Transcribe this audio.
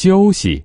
休息。